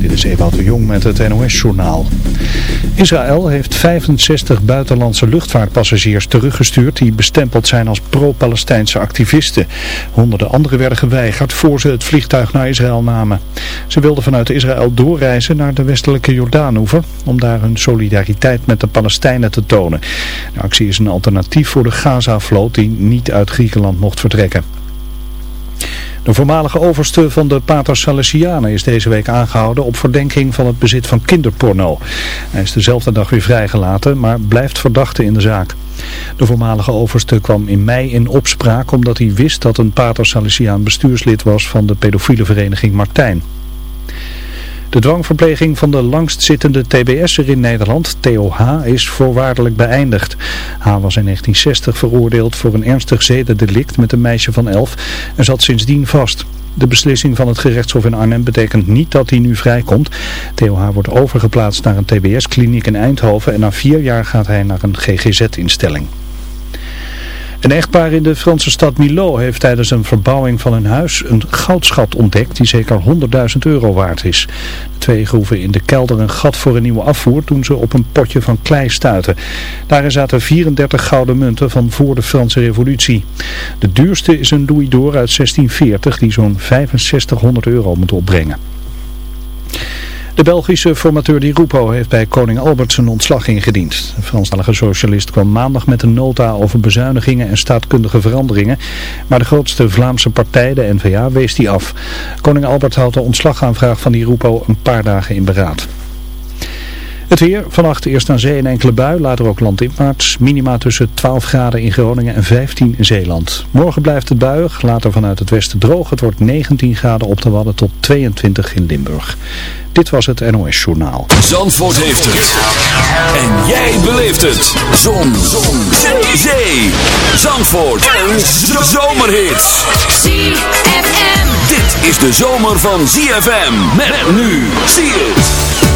Dit is Ewout de Jong met het NOS-journaal. Israël heeft 65 buitenlandse luchtvaartpassagiers teruggestuurd die bestempeld zijn als pro-Palestijnse activisten. Honderden anderen werden geweigerd voor ze het vliegtuig naar Israël namen. Ze wilden vanuit Israël doorreizen naar de westelijke Jordaanoever om daar hun solidariteit met de Palestijnen te tonen. De actie is een alternatief voor de Gaza-vloot die niet uit Griekenland mocht vertrekken. De voormalige overste van de Pater Salesianen is deze week aangehouden op verdenking van het bezit van kinderporno. Hij is dezelfde dag weer vrijgelaten, maar blijft verdachte in de zaak. De voormalige overste kwam in mei in opspraak omdat hij wist dat een Pater Salesiaan bestuurslid was van de pedofiele vereniging Martijn. De dwangverpleging van de langstzittende TBS'er in Nederland, Theo H., is voorwaardelijk beëindigd. H. was in 1960 veroordeeld voor een ernstig zedendelict met een meisje van 11 en zat sindsdien vast. De beslissing van het gerechtshof in Arnhem betekent niet dat hij nu vrijkomt. Theo H. wordt overgeplaatst naar een TBS-kliniek in Eindhoven en na vier jaar gaat hij naar een GGZ-instelling. Een echtpaar in de Franse stad Milo heeft tijdens een verbouwing van hun huis een goudschat ontdekt die zeker 100.000 euro waard is. De twee groeven in de kelder een gat voor een nieuwe afvoer toen ze op een potje van klei stuiten. Daarin zaten 34 gouden munten van voor de Franse revolutie. De duurste is een louis d'or uit 1640 die zo'n 6500 euro moet opbrengen. De Belgische formateur Di Rupo heeft bij koning Albert zijn ontslag ingediend. De Franstalige socialist kwam maandag met een nota over bezuinigingen en staatkundige veranderingen. Maar de grootste Vlaamse partij, de N-VA, wees die af. Koning Albert houdt de ontslagaanvraag van Di Rupo een paar dagen in beraad. Het weer, vannacht eerst aan zee en enkele bui, later ook landinwaarts. Minima tussen 12 graden in Groningen en 15 in Zeeland. Morgen blijft het buiig, later vanuit het westen droog. Het wordt 19 graden op de Wadden tot 22 in Limburg. Dit was het NOS Journaal. Zandvoort heeft het. En jij beleeft het. Zon. Zon. Zee. Zandvoort. Een zomerhit. ZFM. Dit is de zomer van ZFM. Met nu. Zie het.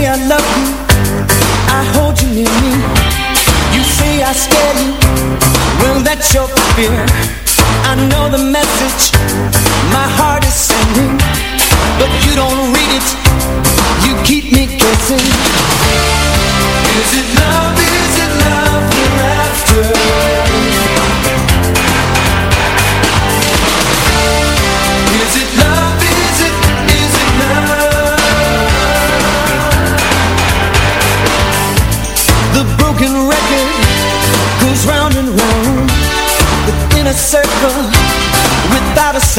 say I love you, I hold you near me. You say I scare you, well that's your fear. I know the message my heart is sending, but you don't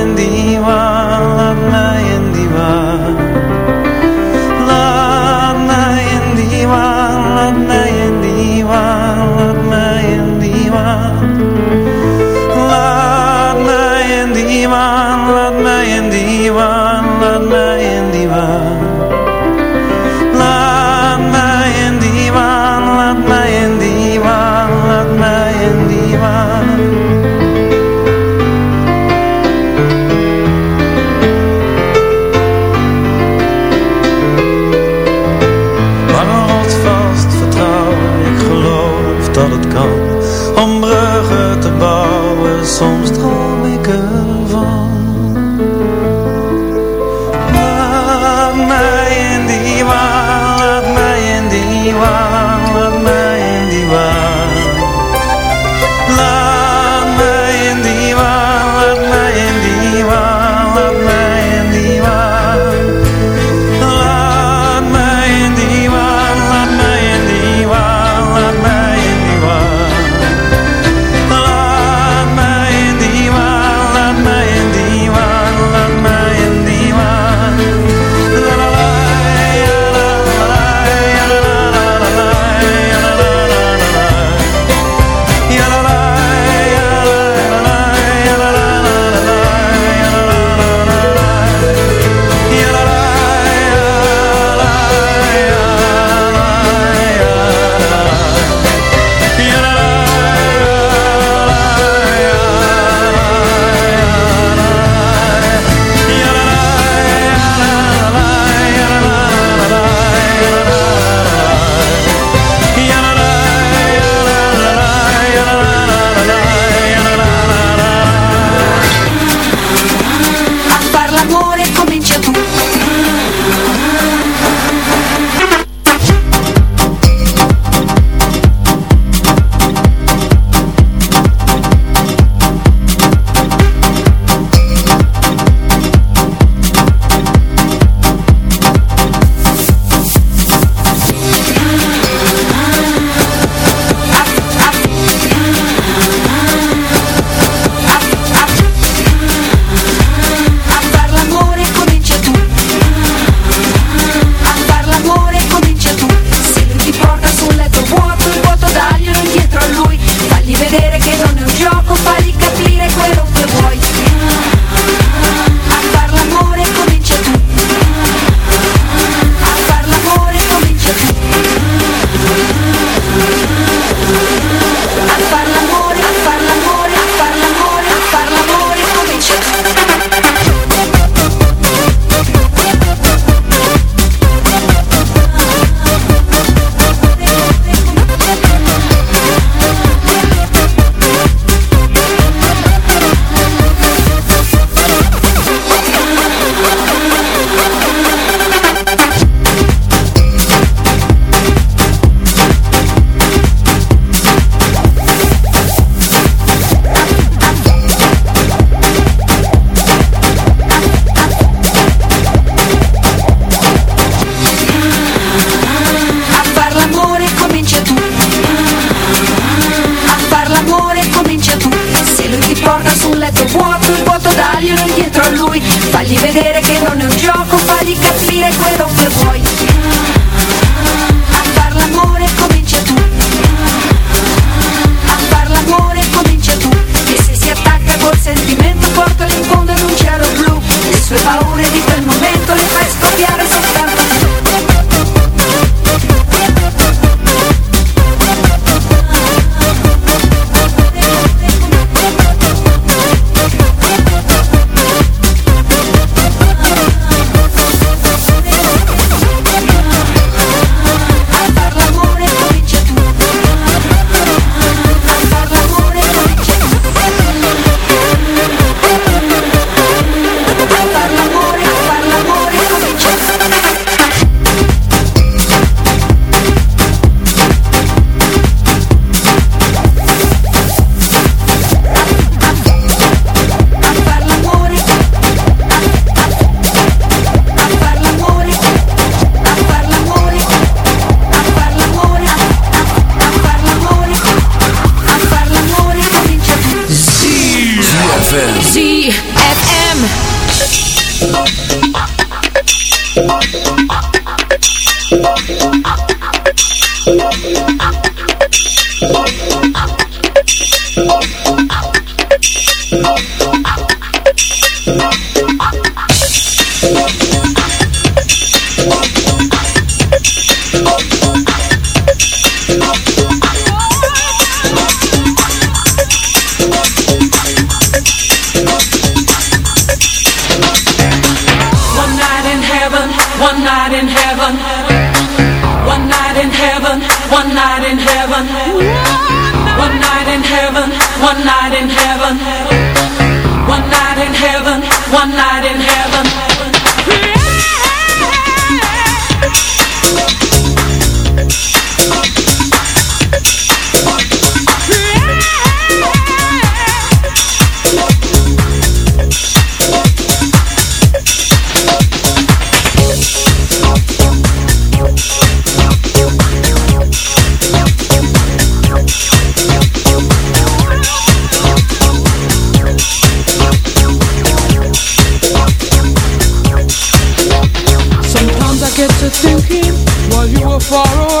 in you were far away